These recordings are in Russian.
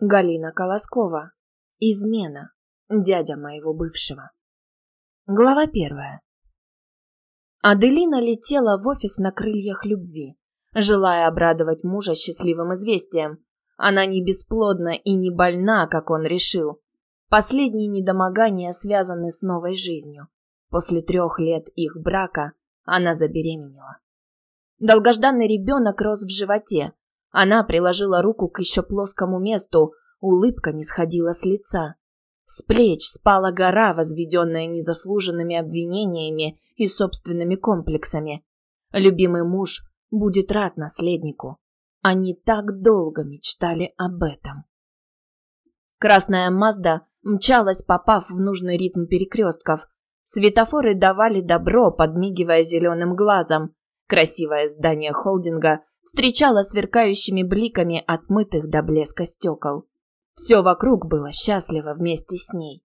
Галина Колоскова. Измена. Дядя моего бывшего. Глава первая. Аделина летела в офис на крыльях любви, желая обрадовать мужа счастливым известием. Она не бесплодна и не больна, как он решил. Последние недомогания связаны с новой жизнью. После трех лет их брака она забеременела. Долгожданный ребенок рос в животе, она приложила руку к еще плоскому месту, улыбка не сходила с лица. С плеч спала гора, возведенная незаслуженными обвинениями и собственными комплексами. Любимый муж будет рад наследнику. Они так долго мечтали об этом. Красная Мазда мчалась, попав в нужный ритм перекрестков. Светофоры давали добро, подмигивая зеленым глазом. Красивое здание холдинга встречала сверкающими бликами отмытых до блеска стекол. Все вокруг было счастливо вместе с ней.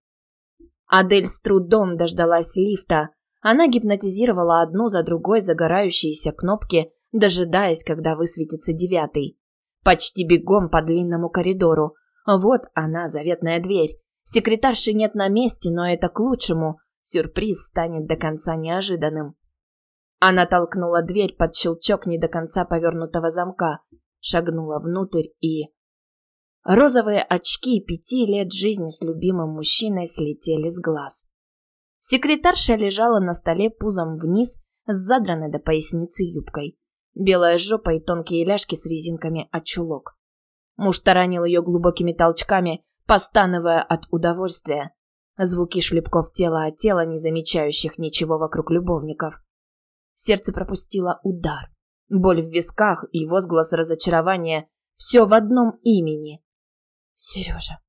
Адель с трудом дождалась лифта. Она гипнотизировала одну за другой загорающиеся кнопки, дожидаясь, когда высветится девятый. Почти бегом по длинному коридору. Вот она, заветная дверь. Секретарши нет на месте, но это к лучшему. Сюрприз станет до конца неожиданным. Она толкнула дверь под щелчок не до конца повернутого замка, шагнула внутрь и... Розовые очки пяти лет жизни с любимым мужчиной слетели с глаз. Секретарша лежала на столе пузом вниз с задранной до поясницы юбкой. Белая жопа и тонкие ляжки с резинками от чулок. Муж таранил ее глубокими толчками, постановая от удовольствия. Звуки шлепков тела от тела, не замечающих ничего вокруг любовников. Сердце пропустило удар. Боль в висках и возглас разочарования. Все в одном имени. Сережа.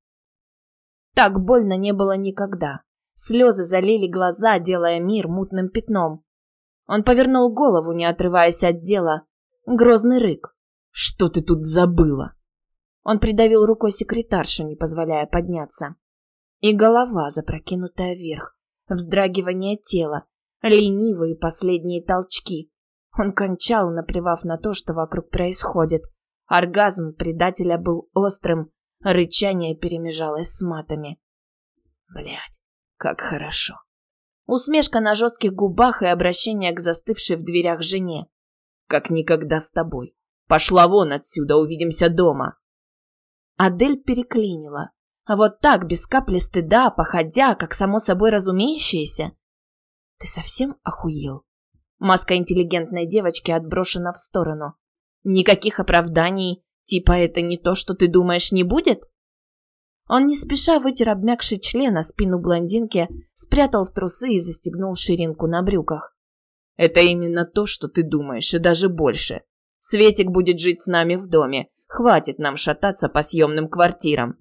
Так больно не было никогда. Слезы залили глаза, делая мир мутным пятном. Он повернул голову, не отрываясь от дела. Грозный рык. «Что ты тут забыла?» Он придавил рукой секретаршу, не позволяя подняться. И голова, запрокинутая вверх. Вздрагивание тела, ленивые последние толчки. Он кончал, наплевав на то, что вокруг происходит. Оргазм предателя был острым, рычание перемежалось с матами. Блять, как хорошо. Усмешка на жестких губах и обращение к застывшей в дверях жене. Как никогда с тобой. Пошла вон отсюда, увидимся дома. Адель переклинила. А вот так, без капли стыда, походя, как само собой разумеющееся, ты совсем охуел? Маска интеллигентной девочки отброшена в сторону. Никаких оправданий, типа это не то, что ты думаешь, не будет? Он не спеша вытер обмякший член о спину блондинки, спрятал в трусы и застегнул ширинку на брюках. Это именно то, что ты думаешь, и даже больше. Светик будет жить с нами в доме. Хватит нам шататься по съемным квартирам.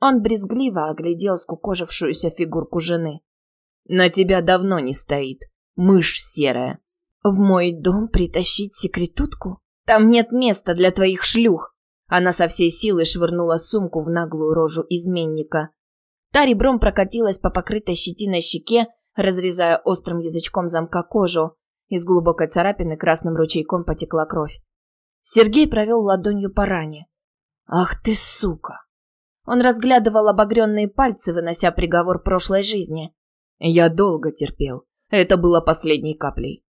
Он брезгливо оглядел скукожившуюся фигурку жены. На тебя давно не стоит. Мышь серая. В мой дом притащить секретутку? Там нет места для твоих шлюх. Она со всей силы швырнула сумку в наглую рожу изменника. Та ребром прокатилась по покрытой щетиной щеке, разрезая острым язычком замка кожу. Из глубокой царапины красным ручейком потекла кровь. Сергей провел ладонью по ране. «Ах ты, сука!» Он разглядывал обогренные пальцы, вынося приговор прошлой жизни. Я долго терпел. Это было последней каплей.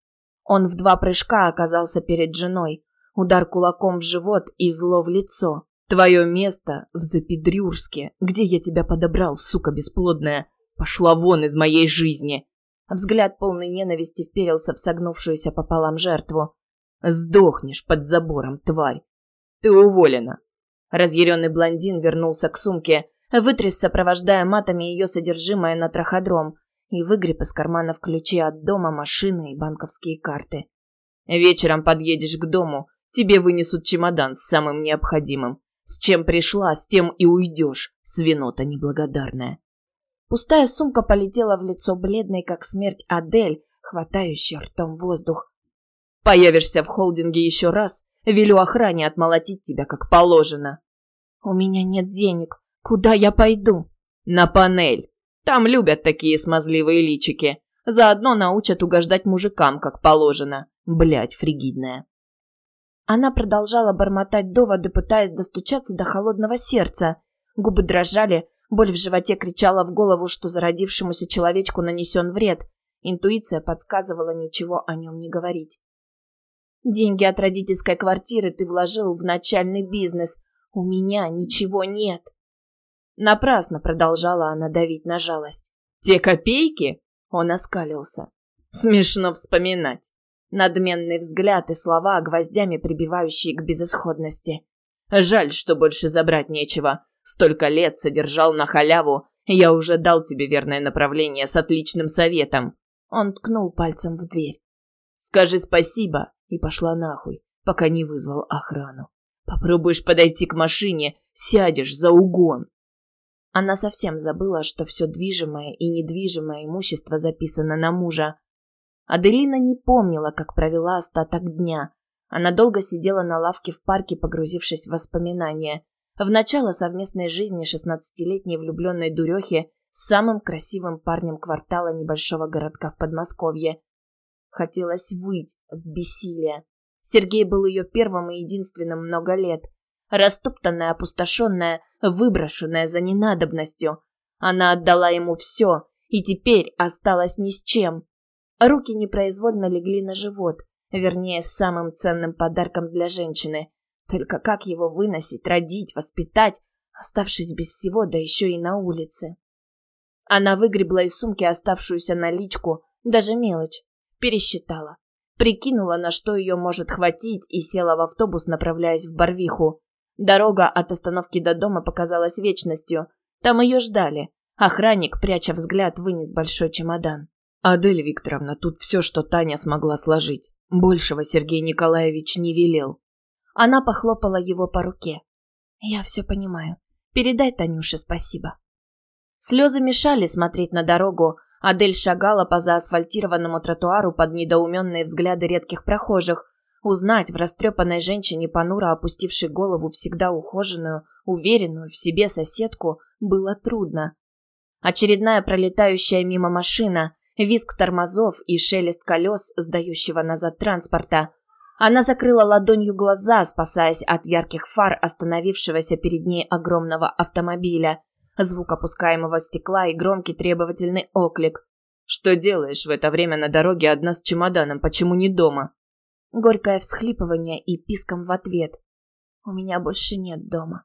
Он в два прыжка оказался перед женой. Удар кулаком в живот и зло в лицо. Твое место в Запедрюрске, где я тебя подобрал, сука бесплодная. Пошла вон из моей жизни. Взгляд полный ненависти вперился в согнувшуюся пополам жертву. Сдохнешь под забором, тварь. Ты уволена. Разъяренный блондин вернулся к сумке, вытряс, сопровождая матами ее содержимое на траходром, и выгреб из карманов ключи от дома, машины и банковские карты. Вечером подъедешь к дому, тебе вынесут чемодан с самым необходимым. С чем пришла, с тем и уйдешь, свинота неблагодарная. Пустая сумка полетела в лицо бледной, как смерть Адель, хватающей ртом воздух. Появишься в холдинге еще раз, велю охране отмолотить тебя, как положено. У меня нет денег. Куда я пойду? На панель. Там любят такие смазливые личики. Заодно научат угождать мужикам, как положено. Блять, фригидная. Она продолжала бормотать доводы, пытаясь достучаться до холодного сердца. Губы дрожали, боль в животе кричала в голову, что зародившемуся человечку нанесен вред. Интуиция подсказывала ничего о нем не говорить. Деньги от родительской квартиры ты вложил в начальный бизнес. У меня ничего нет. Напрасно продолжала она давить на жалость. Те копейки? Он оскалился. Смешно вспоминать. Надменный взгляд и слова, гвоздями прибивающие к безысходности. Жаль, что больше забрать нечего. Столько лет содержал на халяву. Я уже дал тебе верное направление с отличным советом. Он ткнул пальцем в дверь. Скажи спасибо и пошла нахуй, пока не вызвал охрану. Попробуешь подойти к машине, сядешь за угон. Она совсем забыла, что все движимое и недвижимое имущество записано на мужа. Аделина не помнила, как провела остаток дня. Она долго сидела на лавке в парке, погрузившись в воспоминания. В начало совместной жизни шестнадцатилетней влюбленной дурехи с самым красивым парнем квартала небольшого городка в Подмосковье. Хотелось выть от бессилия. Сергей был ее первым и единственным много лет. Растоптанная, опустошенная, выброшенная за ненадобностью. Она отдала ему все, и теперь осталась ни с чем. Руки непроизвольно легли на живот, вернее, с самым ценным подарком для женщины. Только как его выносить, родить, воспитать, оставшись без всего, да еще и на улице? Она выгребла из сумки оставшуюся наличку, даже мелочь, пересчитала. Прикинула, на что ее может хватить, и села в автобус, направляясь в Барвиху. Дорога от остановки до дома показалась вечностью. Там ее ждали. Охранник, пряча взгляд, вынес большой чемодан. «Адель Викторовна, тут все, что Таня смогла сложить. Большего Сергей Николаевич не велел». Она похлопала его по руке. «Я все понимаю. Передай Танюше спасибо». Слезы мешали смотреть на дорогу. Адель шагала по заасфальтированному тротуару под недоуменные взгляды редких прохожих. Узнать в растрепанной женщине, понуро опустившей голову, всегда ухоженную, уверенную в себе соседку, было трудно. Очередная пролетающая мимо машина, визг тормозов и шелест колес, сдающего назад транспорта. Она закрыла ладонью глаза, спасаясь от ярких фар остановившегося перед ней огромного автомобиля. Звук опускаемого стекла и громкий требовательный оклик. «Что делаешь в это время на дороге одна с чемоданом? Почему не дома?» Горькое всхлипывание и писком в ответ. «У меня больше нет дома».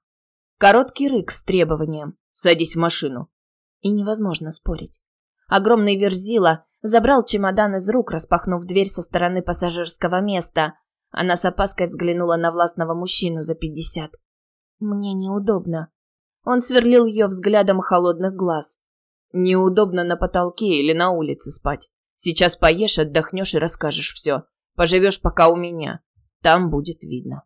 Короткий рык с требованием. «Садись в машину». И невозможно спорить. Огромный верзила забрал чемодан из рук, распахнув дверь со стороны пассажирского места. Она с опаской взглянула на властного мужчину за пятьдесят. «Мне неудобно». Он сверлил ее взглядом холодных глаз. «Неудобно на потолке или на улице спать. Сейчас поешь, отдохнешь и расскажешь все. Поживешь пока у меня. Там будет видно».